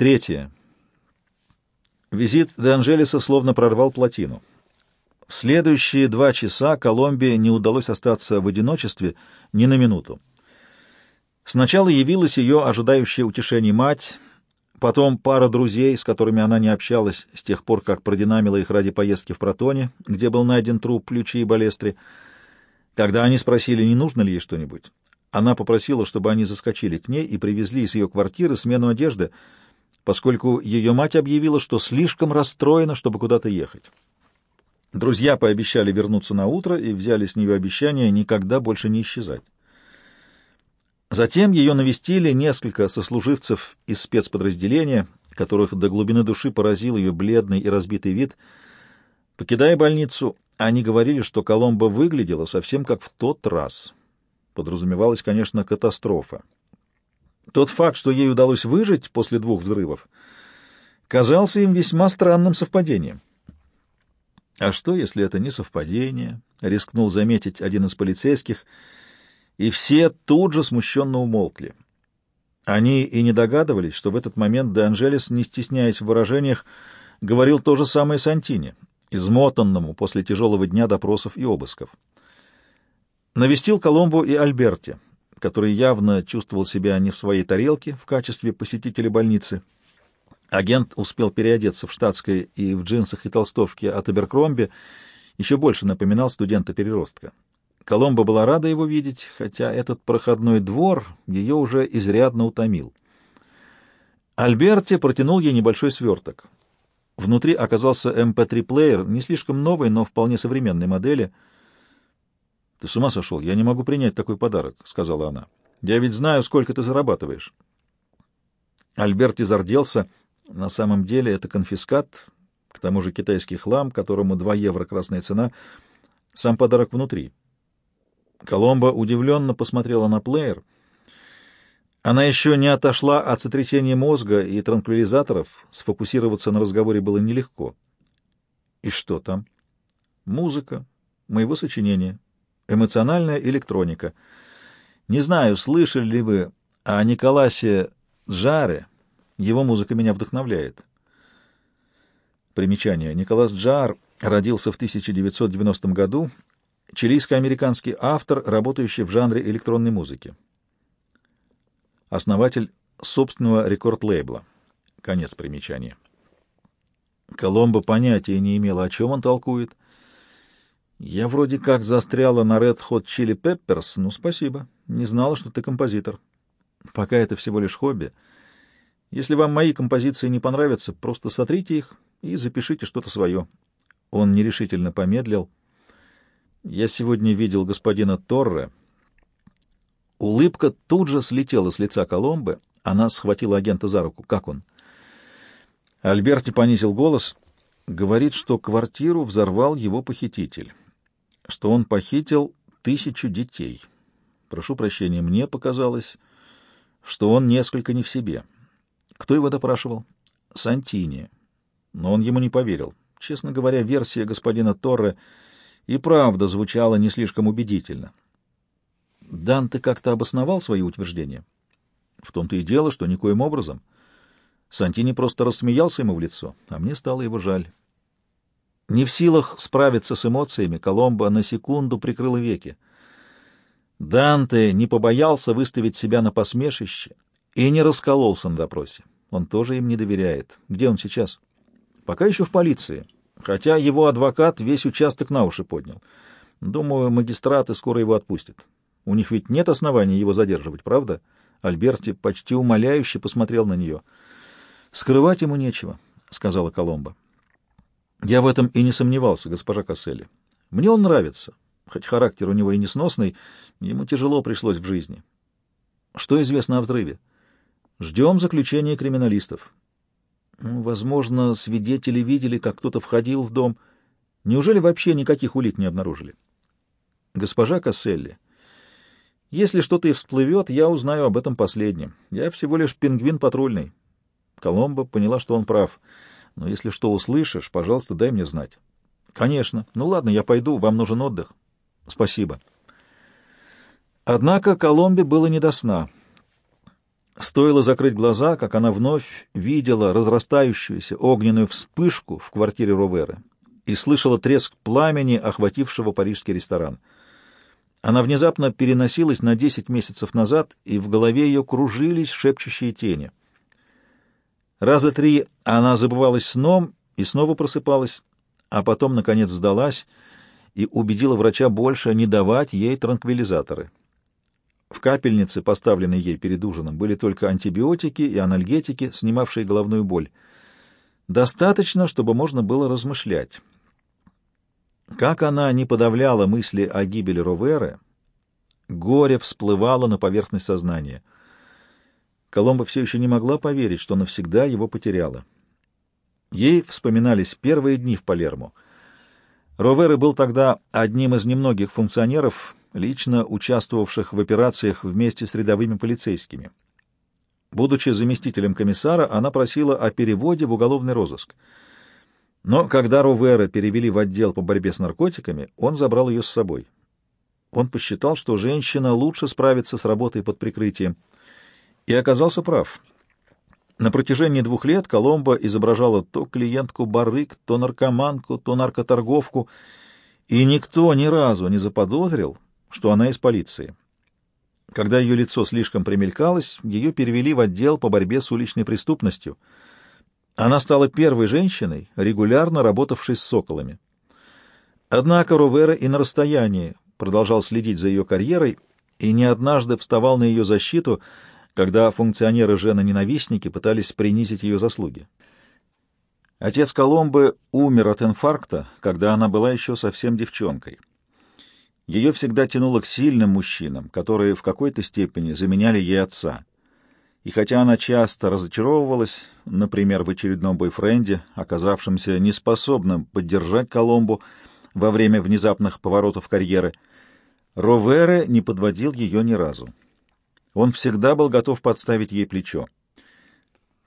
Третье. Визит Де Анжелеса словно прорвал плотину. В следующие два часа Коломбии не удалось остаться в одиночестве ни на минуту. Сначала явилась ее ожидающая утешений мать, потом пара друзей, с которыми она не общалась с тех пор, как продинамила их ради поездки в Протоне, где был найден труп Лючи и Балестри. Когда они спросили, не нужно ли ей что-нибудь, она попросила, чтобы они заскочили к ней и привезли из ее квартиры смену одежды — поскольку ее мать объявила, что слишком расстроена, чтобы куда-то ехать. Друзья пообещали вернуться на утро и взяли с нее обещание никогда больше не исчезать. Затем ее навестили несколько сослуживцев из спецподразделения, которых до глубины души поразил ее бледный и разбитый вид. Покидая больницу, они говорили, что Коломбо выглядела совсем как в тот раз. Подразумевалась, конечно, катастрофа. Тот факт, что ей удалось выжить после двух взрывов, казался им весьма странным совпадением. А что, если это не совпадение? — рискнул заметить один из полицейских, и все тут же смущенно умолкли. Они и не догадывались, что в этот момент Де Анжелес, не стесняясь в выражениях, говорил то же самое Сантине, измотанному после тяжелого дня допросов и обысков. Навестил Коломбу и Альберти — который явно чувствовал себя не в своей тарелке в качестве посетителя больницы. Агент успел переодеться в штатское и в джинсах и толстовке от Аберкромби, еще больше напоминал студента-переростка. Коломба была рада его видеть, хотя этот проходной двор ее уже изрядно утомил. Альберти протянул ей небольшой сверток. Внутри оказался MP3-плеер, эм не слишком новый, но вполне современной модели — «Ты с ума сошел? Я не могу принять такой подарок», — сказала она. «Я ведь знаю, сколько ты зарабатываешь». Альберт изорделся. На самом деле это конфискат, к тому же китайский хлам, которому 2 евро красная цена. Сам подарок внутри. Коломба удивленно посмотрела на плеер. Она еще не отошла от сотрясения мозга и транквилизаторов. Сфокусироваться на разговоре было нелегко. «И что там?» «Музыка. Моего сочинения. Эмоциональная электроника. Не знаю, слышали ли вы о Николасе Джаре. Его музыка меня вдохновляет. Примечание. Николас Джар родился в 1990 году, чилийско-американский автор, работающий в жанре электронной музыки. Основатель собственного рекорд-лейбла. Конец примечания. Коломбо понятия не имела, о чем он толкует, я вроде как застряла на Red Hot Chili Peppers. Ну, спасибо. Не знала, что ты композитор. Пока это всего лишь хобби. Если вам мои композиции не понравятся, просто сотрите их и запишите что-то свое. Он нерешительно помедлил. Я сегодня видел господина Торре. Улыбка тут же слетела с лица Коломбы. Она схватила агента за руку. Как он? Альберти понизил голос. Говорит, что квартиру взорвал его похититель что он похитил тысячу детей. Прошу прощения, мне показалось, что он несколько не в себе. Кто его допрашивал? Сантини. Но он ему не поверил. Честно говоря, версия господина Торре и правда звучала не слишком убедительно. Данте как-то обосновал свои утверждения. В том-то и дело, что никоим образом. Сантини просто рассмеялся ему в лицо, а мне стало его жаль. Не в силах справиться с эмоциями, Коломбо на секунду прикрыл веки. Данте не побоялся выставить себя на посмешище и не раскололся на допросе. Он тоже им не доверяет. Где он сейчас? Пока еще в полиции, хотя его адвокат весь участок на уши поднял. Думаю, магистраты скоро его отпустят. У них ведь нет оснований его задерживать, правда? Альберти почти умоляюще посмотрел на нее. «Скрывать ему нечего», — сказала Коломбо. Я в этом и не сомневался, госпожа Касселли. Мне он нравится, хоть характер у него и несносный, ему тяжело пришлось в жизни. Что известно о взрыве? Ждем заключения криминалистов. Ну, возможно, свидетели видели, как кто-то входил в дом. Неужели вообще никаких улик не обнаружили? Госпожа Касселли, если что-то и всплывет, я узнаю об этом последнем. Я всего лишь пингвин патрульный. Коломбо поняла, что он прав — но если что услышишь, пожалуйста, дай мне знать. Конечно. Ну ладно, я пойду, вам нужен отдых. Спасибо. Однако Коломбе было не до сна. Стоило закрыть глаза, как она вновь видела разрастающуюся огненную вспышку в квартире Роверы и слышала треск пламени, охватившего парижский ресторан. Она внезапно переносилась на десять месяцев назад, и в голове ее кружились шепчущие тени. Раза три она забывалась сном и снова просыпалась, а потом, наконец, сдалась и убедила врача больше не давать ей транквилизаторы. В капельнице, поставленной ей перед ужином, были только антибиотики и анальгетики, снимавшие головную боль. Достаточно, чтобы можно было размышлять. Как она не подавляла мысли о гибели Роверы, горе всплывало на поверхность сознания. Коломба все еще не могла поверить, что навсегда его потеряла. Ей вспоминались первые дни в Палермо. Ровера был тогда одним из немногих функционеров, лично участвовавших в операциях вместе с рядовыми полицейскими. Будучи заместителем комиссара, она просила о переводе в уголовный розыск. Но когда Ровера перевели в отдел по борьбе с наркотиками, он забрал ее с собой. Он посчитал, что женщина лучше справится с работой под прикрытием, и оказался прав. На протяжении двух лет Коломбо изображала то клиентку барык, то наркоманку, то наркоторговку, и никто ни разу не заподозрил, что она из полиции. Когда ее лицо слишком примелькалось, ее перевели в отдел по борьбе с уличной преступностью. Она стала первой женщиной, регулярно работавшей с соколами. Однако Ровера и на расстоянии продолжал следить за ее карьерой и не однажды вставал на ее защиту, когда функционеры жены-ненавистники пытались принизить ее заслуги. Отец Коломбы умер от инфаркта, когда она была еще совсем девчонкой. Ее всегда тянуло к сильным мужчинам, которые в какой-то степени заменяли ей отца. И хотя она часто разочаровывалась, например, в очередном бойфренде, оказавшемся неспособным поддержать Коломбу во время внезапных поворотов карьеры, Ровере не подводил ее ни разу. Он всегда был готов подставить ей плечо.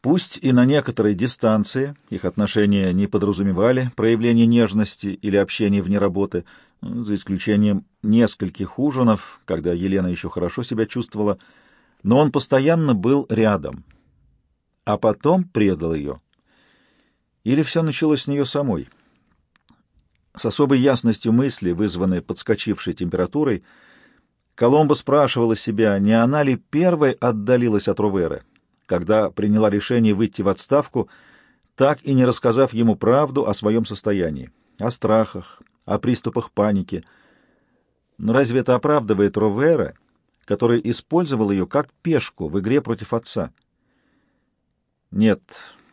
Пусть и на некоторой дистанции их отношения не подразумевали проявление нежности или общения вне работы, за исключением нескольких ужинов, когда Елена еще хорошо себя чувствовала, но он постоянно был рядом, а потом предал ее. Или все началось с нее самой. С особой ясностью мысли, вызванной подскочившей температурой, Коломбо спрашивала себя, не она ли первой отдалилась от Руверы, когда приняла решение выйти в отставку, так и не рассказав ему правду о своем состоянии, о страхах, о приступах паники. Но разве это оправдывает Ровера, который использовал ее как пешку в игре против отца? Нет,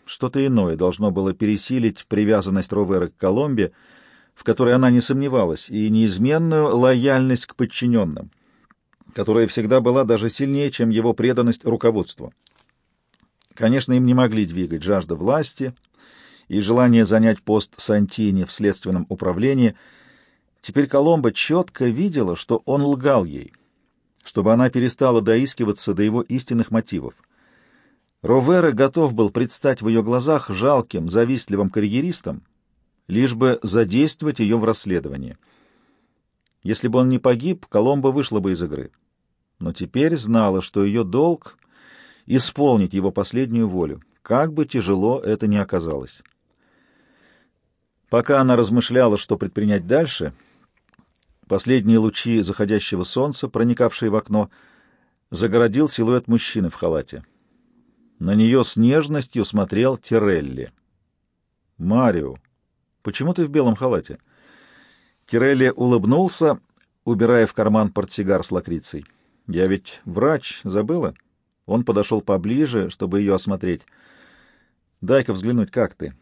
что-то иное должно было пересилить привязанность Ровера к Коломбе, в которой она не сомневалась, и неизменную лояльность к подчиненным, которая всегда была даже сильнее, чем его преданность руководству. Конечно, им не могли двигать жажда власти и желание занять пост Сантини в следственном управлении. Теперь Коломбо четко видела, что он лгал ей, чтобы она перестала доискиваться до его истинных мотивов. Ровера готов был предстать в ее глазах жалким, завистливым карьеристом, лишь бы задействовать ее в расследовании. Если бы он не погиб, Коломбо вышла бы из игры. Но теперь знала, что ее долг — исполнить его последнюю волю, как бы тяжело это ни оказалось. Пока она размышляла, что предпринять дальше, последние лучи заходящего солнца, проникавшие в окно, загородил силуэт мужчины в халате. На нее с нежностью смотрел Тирелли. «Марио, почему ты в белом халате?» Тирелли улыбнулся, убирая в карман портсигар с лакрицей. «Я ведь врач, забыла?» Он подошел поближе, чтобы ее осмотреть. «Дай-ка взглянуть, как ты?»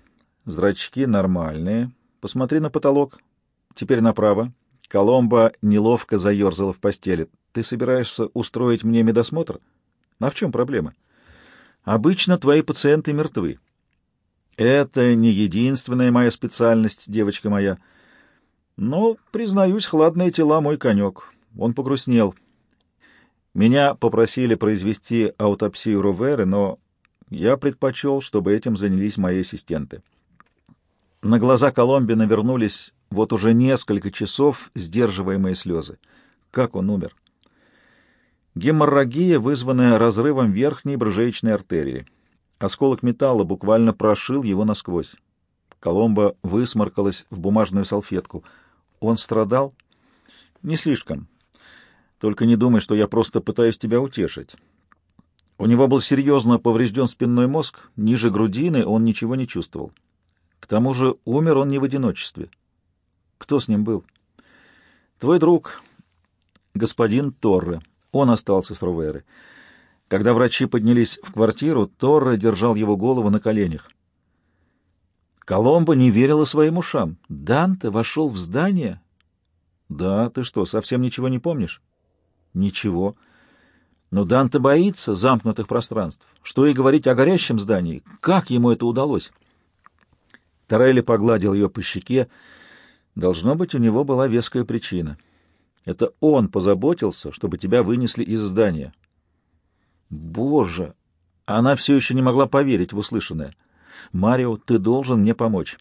Зрачки нормальные. Посмотри на потолок. Теперь направо. Коломба неловко заерзала в постели. Ты собираешься устроить мне медосмотр? А в чем проблема? Обычно твои пациенты мертвы. Это не единственная моя специальность, девочка моя. Но, признаюсь, хладные тела — мой конек. Он погрустнел. Меня попросили произвести аутопсию Роверы, но я предпочел, чтобы этим занялись мои ассистенты. На глаза Коломби навернулись вот уже несколько часов сдерживаемые слезы. Как он умер? Геморрагия, вызванная разрывом верхней брыжеечной артерии. Осколок металла буквально прошил его насквозь. Коломба высморкалась в бумажную салфетку. Он страдал? Не слишком. Только не думай, что я просто пытаюсь тебя утешить. У него был серьезно поврежден спинной мозг, ниже грудины он ничего не чувствовал. К тому же умер он не в одиночестве. Кто с ним был? Твой друг, господин Торре. Он остался с Руверы. Когда врачи поднялись в квартиру, Торре держал его голову на коленях. Коломбо не верила своим ушам. Данте вошел в здание? Да, ты что, совсем ничего не помнишь? Ничего. Но Данте боится замкнутых пространств. Что и говорить о горящем здании. Как ему это удалось? Торелли погладил ее по щеке. Должно быть, у него была веская причина. Это он позаботился, чтобы тебя вынесли из здания. Боже! Она все еще не могла поверить в услышанное. «Марио, ты должен мне помочь».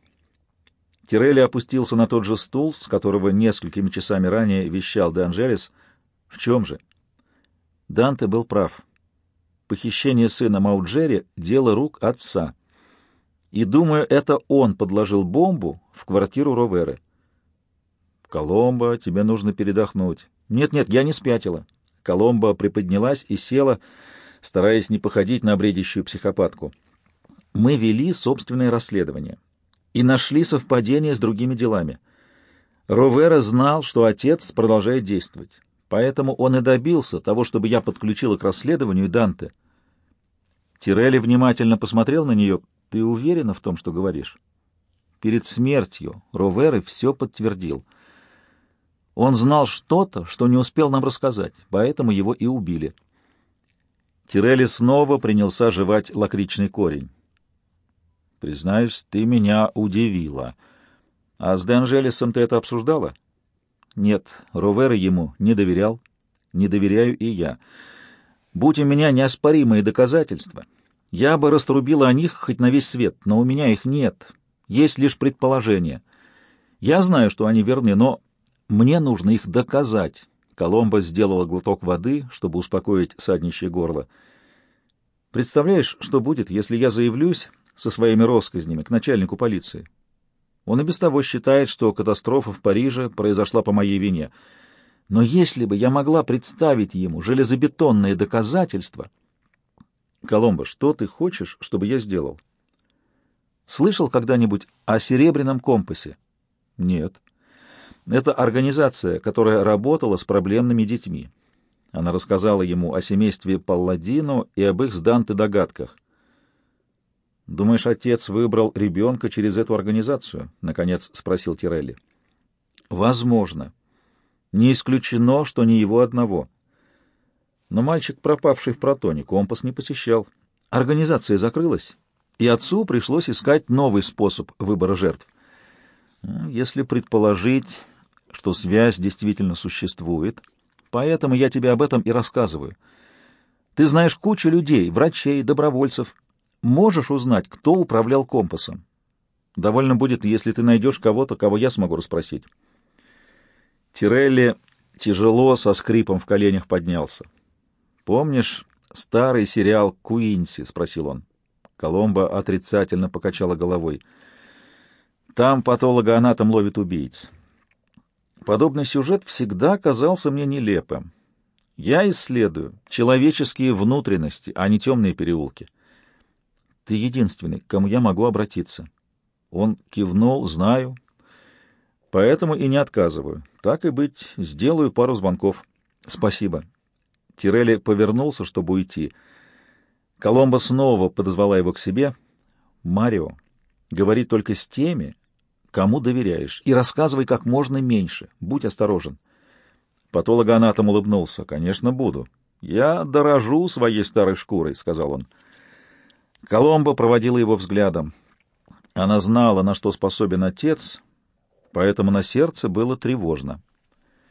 Тирелли опустился на тот же стул, с которого несколькими часами ранее вещал Де Анжелес. В чем же? Данте был прав. Похищение сына Мауджери — дело рук отца. И, думаю, это он подложил бомбу в квартиру Роверы. «Коломбо, тебе нужно передохнуть». «Нет-нет, я не спятила». Коломбо приподнялась и села, стараясь не походить на бредящую психопатку. «Мы вели собственное расследование и нашли совпадение с другими делами. Ровера знал, что отец продолжает действовать, поэтому он и добился того, чтобы я подключила к расследованию Данте». Тирелли внимательно посмотрел на нее. «Ты уверена в том, что говоришь?» Перед смертью Роверы все подтвердил — он знал что-то, что не успел нам рассказать, поэтому его и убили. Тирелли снова принялся жевать лакричный корень. «Признаюсь, ты меня удивила. А с Денжелесом ты это обсуждала?» «Нет, Ровера ему не доверял. Не доверяю и я. Будь у меня неоспоримые доказательства, я бы раструбила о них хоть на весь свет, но у меня их нет. Есть лишь предположения. Я знаю, что они верны, но мне нужно их доказать. Коломбо сделала глоток воды, чтобы успокоить саднищее горло. Представляешь, что будет, если я заявлюсь со своими россказнями к начальнику полиции? Он и без того считает, что катастрофа в Париже произошла по моей вине. Но если бы я могла представить ему железобетонные доказательства... Коломбо, что ты хочешь, чтобы я сделал? Слышал когда-нибудь о серебряном компасе? Нет. Это организация, которая работала с проблемными детьми. Она рассказала ему о семействе Палладино и об их с Данте догадках. «Думаешь, отец выбрал ребенка через эту организацию?» — наконец спросил Тирелли. «Возможно. Не исключено, что не его одного. Но мальчик, пропавший в протоне, компас не посещал. Организация закрылась, и отцу пришлось искать новый способ выбора жертв. Если предположить, что связь действительно существует, поэтому я тебе об этом и рассказываю. Ты знаешь кучу людей, врачей, добровольцев. Можешь узнать, кто управлял компасом. Довольно будет, если ты найдешь кого-то, кого я смогу расспросить. Тирелли тяжело, со скрипом в коленях поднялся. «Помнишь старый сериал «Куинси»?» — спросил он. Коломба отрицательно покачала головой. «Там патологоанатом ловит убийц. Подобный сюжет всегда казался мне нелепым. Я исследую человеческие внутренности, а не темные переулки. Ты единственный, к кому я могу обратиться. Он кивнул, знаю. Поэтому и не отказываю. Так и быть, сделаю пару звонков. Спасибо. Тирелли повернулся, чтобы уйти. Коломба снова подозвала его к себе. Марио, говори только с теми, кому доверяешь, и рассказывай как можно меньше. Будь осторожен. Патологоанатом улыбнулся. «Конечно, буду. Я дорожу своей старой шкурой», — сказал он. Коломбо проводила его взглядом. Она знала, на что способен отец, поэтому на сердце было тревожно.